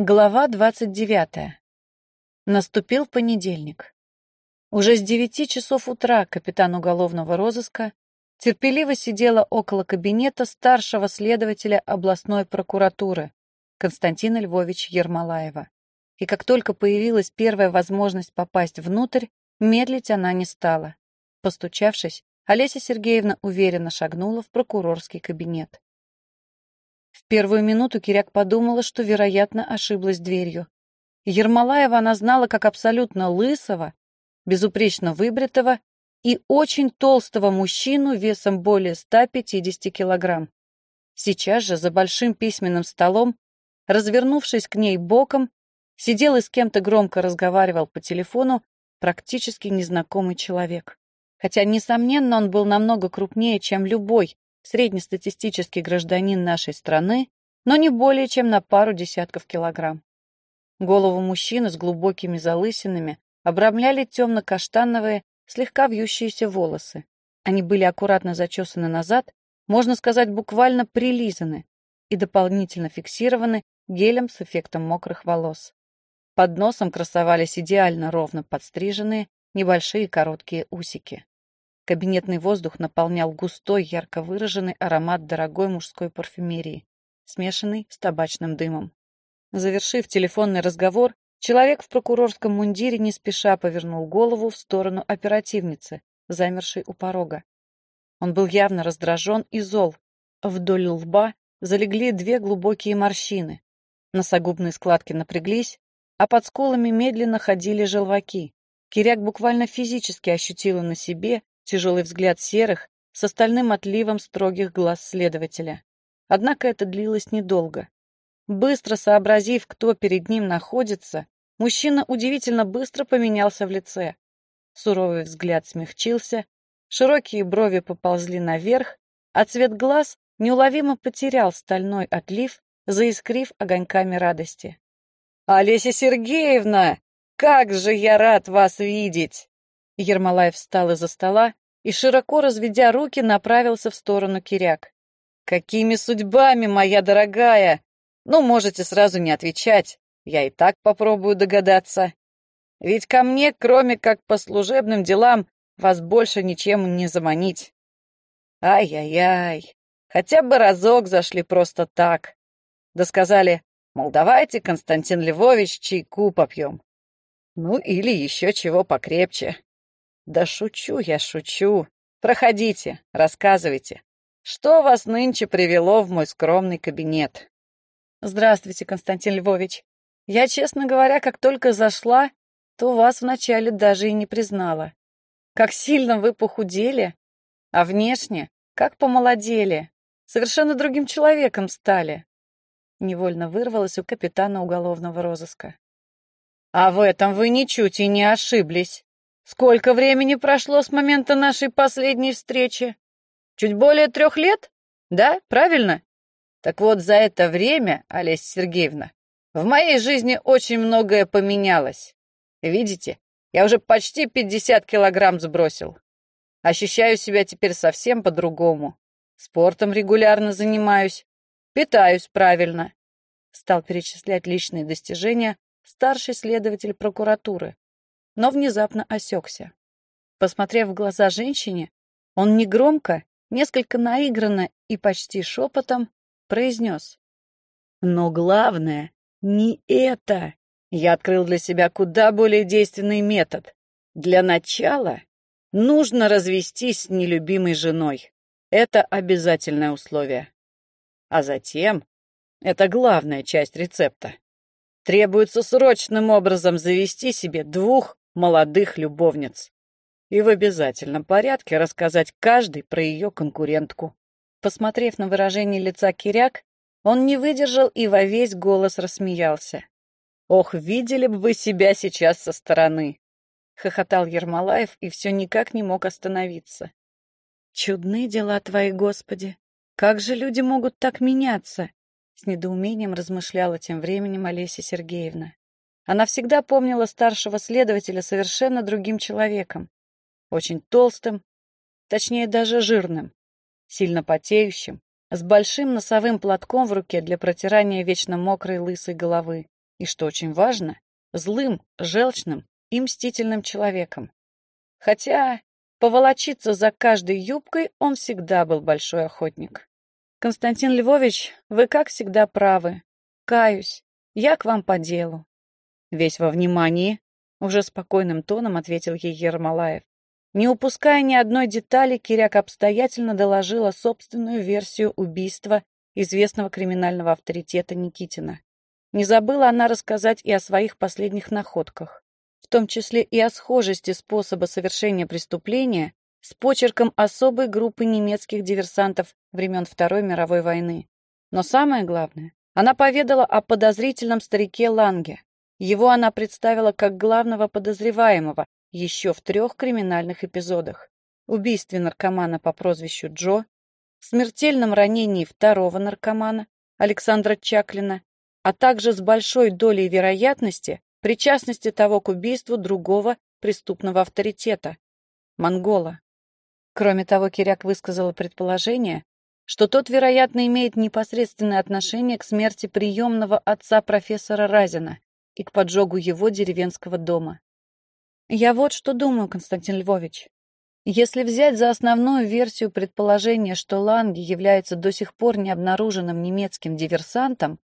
Глава 29. Наступил понедельник. Уже с девяти часов утра капитан уголовного розыска терпеливо сидела около кабинета старшего следователя областной прокуратуры Константина Львовича Ермолаева. И как только появилась первая возможность попасть внутрь, медлить она не стала. Постучавшись, Олеся Сергеевна уверенно шагнула в прокурорский кабинет. В первую минуту Киряк подумала, что, вероятно, ошиблась дверью. Ермолаева она знала как абсолютно лысого, безупречно выбритого и очень толстого мужчину весом более 150 килограмм. Сейчас же за большим письменным столом, развернувшись к ней боком, сидел и с кем-то громко разговаривал по телефону практически незнакомый человек. Хотя, несомненно, он был намного крупнее, чем любой, среднестатистический гражданин нашей страны, но не более чем на пару десятков килограмм. Голову мужчины с глубокими залысинами обрамляли темно-каштановые, слегка вьющиеся волосы. Они были аккуратно зачесаны назад, можно сказать, буквально прилизаны и дополнительно фиксированы гелем с эффектом мокрых волос. Под носом красовались идеально ровно подстриженные небольшие короткие усики. Кабинетный воздух наполнял густой, ярко выраженный аромат дорогой мужской парфюмерии, смешанный с табачным дымом. Завершив телефонный разговор, человек в прокурорском мундире не спеша повернул голову в сторону оперативницы, замершей у порога. Он был явно раздражен и зол. Вдоль лба залегли две глубокие морщины. Носогубные складки напряглись, а под скулами медленно ходили желваки. Киряк буквально физически ощутила на себе тяжелый взгляд серых с остальным отливом строгих глаз следователя. Однако это длилось недолго. Быстро сообразив, кто перед ним находится, мужчина удивительно быстро поменялся в лице. Суровый взгляд смягчился, широкие брови поползли наверх, а цвет глаз неуловимо потерял стальной отлив, заискрив огоньками радости. «Олеся Сергеевна, как же я рад вас видеть!» Ермолаев встал из-за стола и, широко разведя руки, направился в сторону Киряк. «Какими судьбами, моя дорогая? Ну, можете сразу не отвечать, я и так попробую догадаться. Ведь ко мне, кроме как по служебным делам, вас больше ничем не заманить. Ай-яй-яй, хотя бы разок зашли просто так. Да сказали, мол, давайте, Константин Львович, чайку попьем. Ну, или еще чего покрепче. Да шучу я, шучу. Проходите, рассказывайте. Что вас нынче привело в мой скромный кабинет? Здравствуйте, Константин Львович. Я, честно говоря, как только зашла, то вас вначале даже и не признала. Как сильно вы похудели, а внешне, как помолодели, совершенно другим человеком стали. Невольно вырвалась у капитана уголовного розыска. А в этом вы ничуть и не ошиблись. Сколько времени прошло с момента нашей последней встречи? Чуть более трех лет? Да, правильно? Так вот, за это время, Олеся Сергеевна, в моей жизни очень многое поменялось. Видите, я уже почти 50 килограмм сбросил. Ощущаю себя теперь совсем по-другому. Спортом регулярно занимаюсь, питаюсь правильно. Стал перечислять личные достижения старший следователь прокуратуры, но внезапно осекся. Посмотрев в глаза женщине, он негромко, несколько наигранно и почти шепотом произнес. «Но главное не это. Я открыл для себя куда более действенный метод. Для начала нужно развестись с нелюбимой женой. Это обязательное условие. А затем, это главная часть рецепта, требуется срочным образом завести себе двух молодых любовниц. И в обязательном порядке рассказать каждой про ее конкурентку. Посмотрев на выражение лица Киряк, он не выдержал и во весь голос рассмеялся. «Ох, видели бы вы себя сейчас со стороны!» — хохотал Ермолаев и все никак не мог остановиться. «Чудные дела твои, Господи! Как же люди могут так меняться?» С недоумением размышляла тем временем Олеся Сергеевна. Она всегда помнила старшего следователя совершенно другим человеком. Очень толстым, точнее даже жирным, сильно потеющим, с большим носовым платком в руке для протирания вечно мокрой лысой головы. и, что очень важно, злым, желчным и мстительным человеком. Хотя поволочиться за каждой юбкой он всегда был большой охотник. Константин Львович, вы, как всегда, правы. Каюсь, я к вам по делу. Весь во внимании, уже спокойным тоном ответил ей Ермолаев. Не упуская ни одной детали, Киряк обстоятельно доложила собственную версию убийства известного криминального авторитета Никитина. Не забыла она рассказать и о своих последних находках, в том числе и о схожести способа совершения преступления с почерком особой группы немецких диверсантов времен Второй мировой войны. Но самое главное, она поведала о подозрительном старике Ланге. Его она представила как главного подозреваемого еще в трех криминальных эпизодах. Убийстве наркомана по прозвищу Джо, смертельном ранении второго наркомана, Александра Чаклина, а также с большой долей вероятности причастности того к убийству другого преступного авторитета – Монгола. Кроме того, Киряк высказала предположение, что тот, вероятно, имеет непосредственное отношение к смерти приемного отца профессора Разина и к поджогу его деревенского дома. Я вот что думаю, Константин Львович. Если взять за основную версию предположения, что Ланги является до сих пор необнаруженным немецким диверсантом,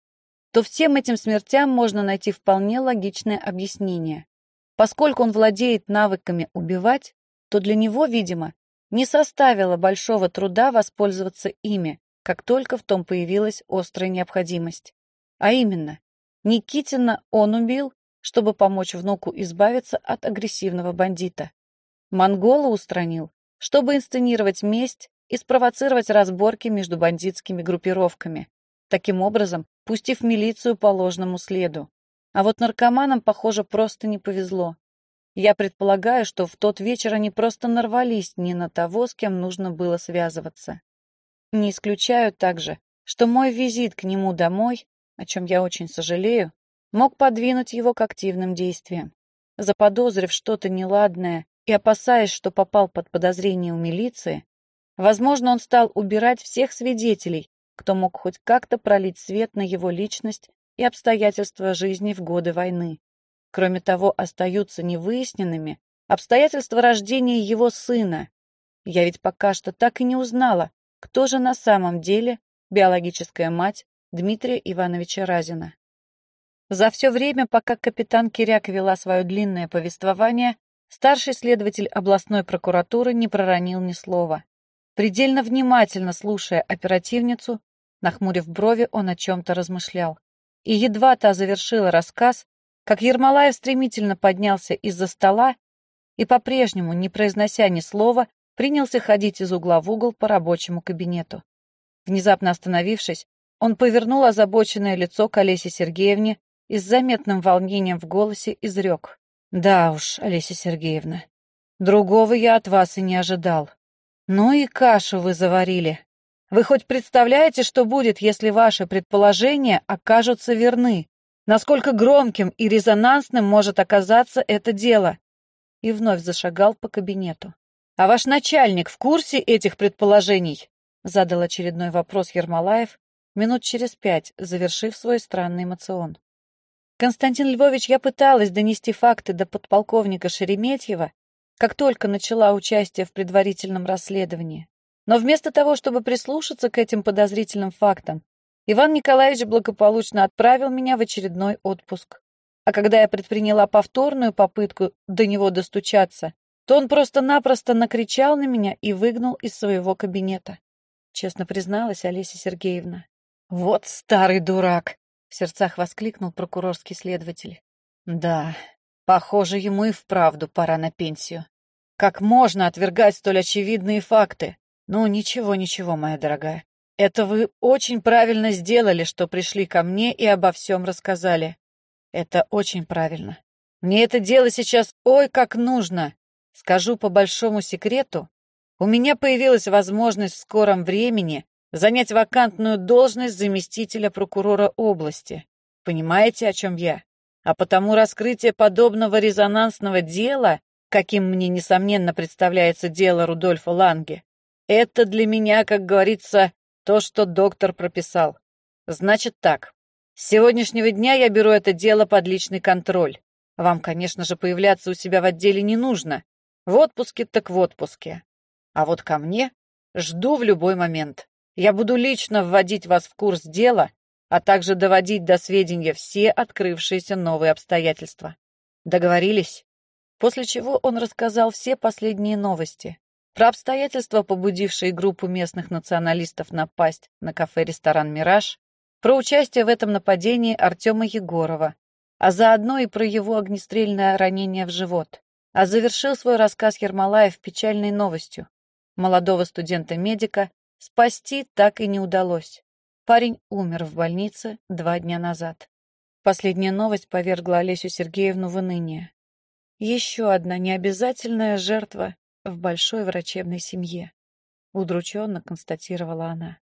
то всем этим смертям можно найти вполне логичное объяснение. Поскольку он владеет навыками убивать, то для него, видимо, не составило большого труда воспользоваться ими, как только в том появилась острая необходимость. А именно, Никитина он убил, чтобы помочь внуку избавиться от агрессивного бандита. Монгола устранил, чтобы инсценировать месть и спровоцировать разборки между бандитскими группировками, таким образом пустив милицию по ложному следу. А вот наркоманам, похоже, просто не повезло. Я предполагаю, что в тот вечер они просто нарвались не на того, с кем нужно было связываться. Не исключаю также, что мой визит к нему домой, о чем я очень сожалею, мог подвинуть его к активным действиям. Заподозрив что-то неладное и опасаясь, что попал под подозрение у милиции, возможно, он стал убирать всех свидетелей, кто мог хоть как-то пролить свет на его личность и обстоятельства жизни в годы войны. Кроме того, остаются невыясненными обстоятельства рождения его сына. Я ведь пока что так и не узнала, кто же на самом деле биологическая мать Дмитрия Ивановича Разина. За все время, пока капитан Киряк вела свое длинное повествование, Старший следователь областной прокуратуры не проронил ни слова. Предельно внимательно слушая оперативницу, нахмурив брови, он о чем-то размышлял. И едва та завершила рассказ, как Ермолаев стремительно поднялся из-за стола и, по-прежнему, не произнося ни слова, принялся ходить из угла в угол по рабочему кабинету. Внезапно остановившись, он повернул озабоченное лицо к Олесе Сергеевне и с заметным волнением в голосе изрек. Да уж, Олеся Сергеевна, другого я от вас и не ожидал. Ну и кашу вы заварили. Вы хоть представляете, что будет, если ваши предположения окажутся верны? Насколько громким и резонансным может оказаться это дело? И вновь зашагал по кабинету. А ваш начальник в курсе этих предположений? Задал очередной вопрос Ермолаев, минут через пять, завершив свой странный эмоцион. Константин Львович, я пыталась донести факты до подполковника Шереметьева, как только начала участие в предварительном расследовании. Но вместо того, чтобы прислушаться к этим подозрительным фактам, Иван Николаевич благополучно отправил меня в очередной отпуск. А когда я предприняла повторную попытку до него достучаться, то он просто-напросто накричал на меня и выгнал из своего кабинета. Честно призналась Олеся Сергеевна. «Вот старый дурак!» в сердцах воскликнул прокурорский следователь. Да, похоже, ему и вправду пора на пенсию. Как можно отвергать столь очевидные факты? Ну, ничего, ничего, моя дорогая. Это вы очень правильно сделали, что пришли ко мне и обо всем рассказали. Это очень правильно. Мне это дело сейчас ой как нужно. Скажу по большому секрету, у меня появилась возможность в скором времени занять вакантную должность заместителя прокурора области. Понимаете, о чем я? А потому раскрытие подобного резонансного дела, каким мне, несомненно, представляется дело Рудольфа Ланге, это для меня, как говорится, то, что доктор прописал. Значит так, С сегодняшнего дня я беру это дело под личный контроль. Вам, конечно же, появляться у себя в отделе не нужно. В отпуске так в отпуске. А вот ко мне жду в любой момент. Я буду лично вводить вас в курс дела, а также доводить до сведения все открывшиеся новые обстоятельства. Договорились? После чего он рассказал все последние новости. Про обстоятельства, побудившие группу местных националистов напасть на кафе-ресторан «Мираж», про участие в этом нападении Артема Егорова, а заодно и про его огнестрельное ранение в живот. А завершил свой рассказ Ермолаев печальной новостью. Молодого студента-медика Спасти так и не удалось. Парень умер в больнице два дня назад. Последняя новость повергла Олесю Сергеевну в уныние. Еще одна необязательная жертва в большой врачебной семье. Удрученно констатировала она.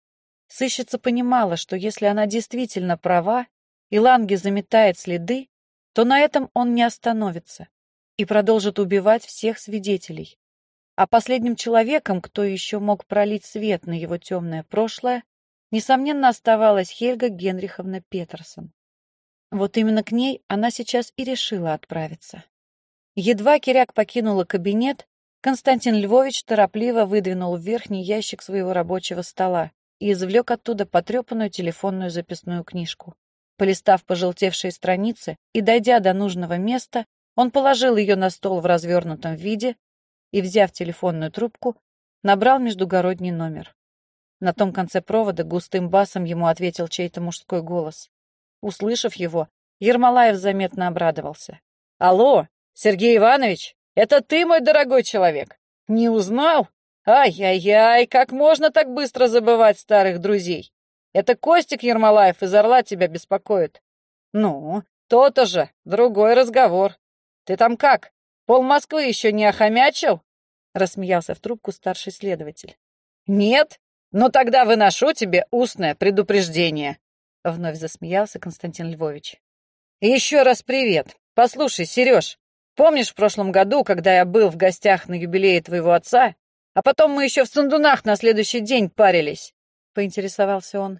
Сыщица понимала, что если она действительно права, и Ланги заметает следы, то на этом он не остановится и продолжит убивать всех свидетелей, а последним человеком, кто еще мог пролить свет на его темное прошлое, несомненно оставалась Хельга Генриховна Петерсон. Вот именно к ней она сейчас и решила отправиться. Едва Киряк покинула кабинет, Константин Львович торопливо выдвинул в верхний ящик своего рабочего стола и извлек оттуда потрепанную телефонную записную книжку. Полистав пожелтевшие страницы и дойдя до нужного места, он положил ее на стол в развернутом виде, и, взяв телефонную трубку, набрал междугородний номер. На том конце провода густым басом ему ответил чей-то мужской голос. Услышав его, Ермолаев заметно обрадовался. «Алло, Сергей Иванович, это ты, мой дорогой человек? Не узнал? Ай-яй-яй, как можно так быстро забывать старых друзей? Это Костик Ермолаев из Орла тебя беспокоит. Ну, то-то же, другой разговор. Ты там как? Пол Москвы еще не охомячил?» — рассмеялся в трубку старший следователь. «Нет? Ну тогда выношу тебе устное предупреждение», — вновь засмеялся Константин Львович. еще раз привет. Послушай, Сереж, помнишь в прошлом году, когда я был в гостях на юбилее твоего отца, а потом мы еще в Сандунах на следующий день парились?» — поинтересовался он.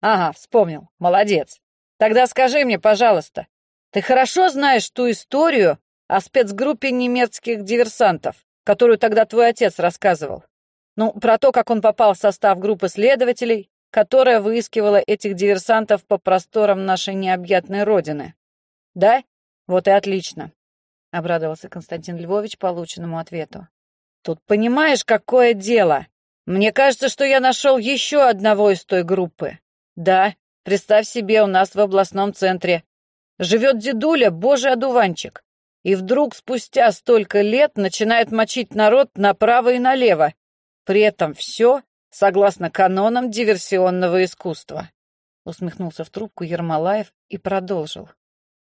«Ага, вспомнил. Молодец. Тогда скажи мне, пожалуйста, ты хорошо знаешь ту историю о спецгруппе немецких диверсантов, которую тогда твой отец рассказывал. Ну, про то, как он попал в состав группы следователей, которая выискивала этих диверсантов по просторам нашей необъятной родины. Да? Вот и отлично, — обрадовался Константин Львович полученному ответу. Тут понимаешь, какое дело? Мне кажется, что я нашел еще одного из той группы. Да, представь себе, у нас в областном центре живет дедуля, божий одуванчик и вдруг спустя столько лет начинает мочить народ направо и налево. При этом все согласно канонам диверсионного искусства. Усмехнулся в трубку Ермолаев и продолжил.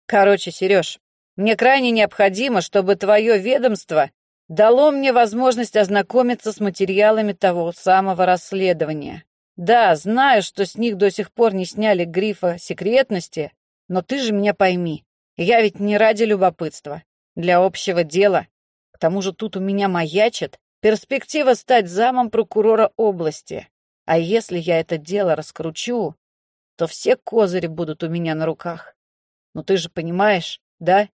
Короче, Сереж, мне крайне необходимо, чтобы твое ведомство дало мне возможность ознакомиться с материалами того самого расследования. Да, знаю, что с них до сих пор не сняли грифа секретности, но ты же меня пойми. Я ведь не ради любопытства, для общего дела. К тому же тут у меня маячит перспектива стать замом прокурора области. А если я это дело раскручу, то все козыри будут у меня на руках. Ну ты же понимаешь, да?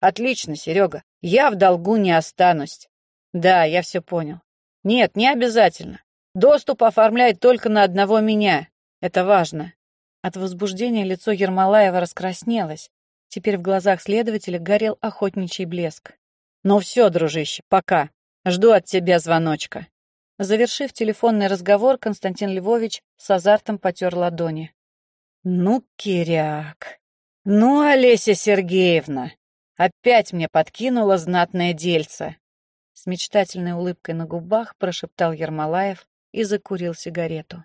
Отлично, Серега. Я в долгу не останусь. Да, я все понял. Нет, не обязательно. Доступ оформляет только на одного меня. Это важно. От возбуждения лицо Ермолаева раскраснелось, Теперь в глазах следователя горел охотничий блеск. «Ну все, дружище, пока. Жду от тебя звоночка». Завершив телефонный разговор, Константин Львович с азартом потер ладони. «Ну, Киряк! Ну, Олеся Сергеевна! Опять мне подкинула знатное дельце!» С мечтательной улыбкой на губах прошептал Ермолаев и закурил сигарету.